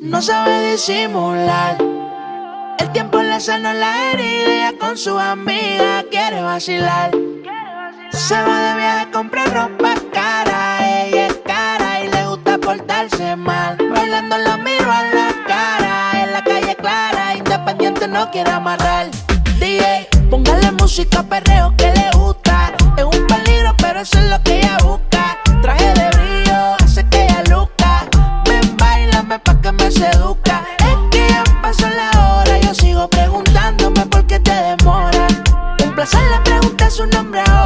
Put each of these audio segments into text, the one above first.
No sabe disimular. El tiempo le sanó la herida con su amiga quiere vacilar. Se va de viaje a comprar ropa cara. Ella es cara y le gusta portarse mal. Bailando la miro a la cara. En la calle clara, independiente no quiere amarrar. DJ, póngale música perreo sombra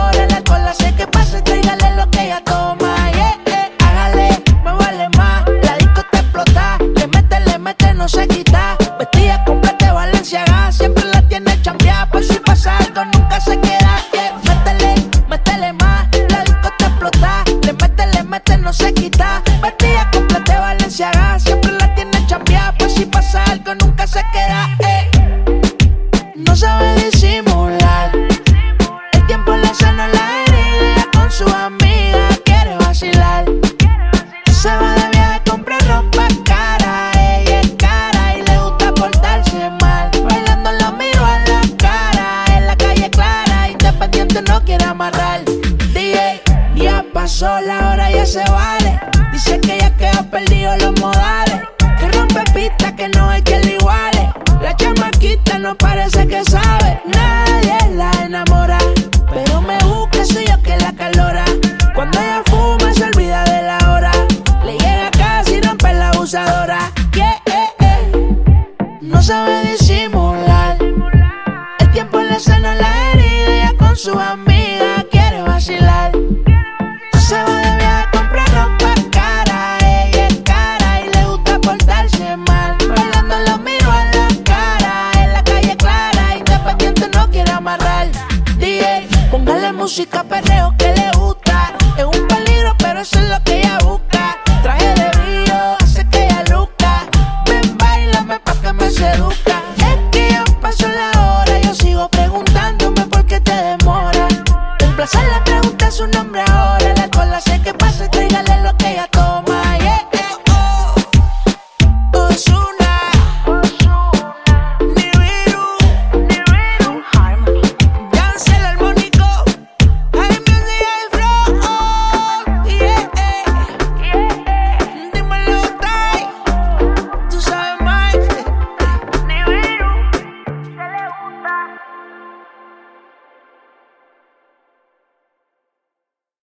sola, ahora ya se vale. Dice que ya que ha perdido los modales. Que rompe pistas que no hay quien le iguale. La chamaquita no parece que sabe. Nadie la enamora. Pero me busca, soy yo que la calora. Cuando ella fuma, se olvida de la hora. Le llega casi rompe la abusadora. Yeah, eh, eh. No sabe disimular. El tiempo le sana la herida con su amiga. música, perreo que le gusta. Es un peligro, pero eso es lo que ella busca. Traje de brillo, hace que ella luzca. Ven, bailame pa' que me seduzca.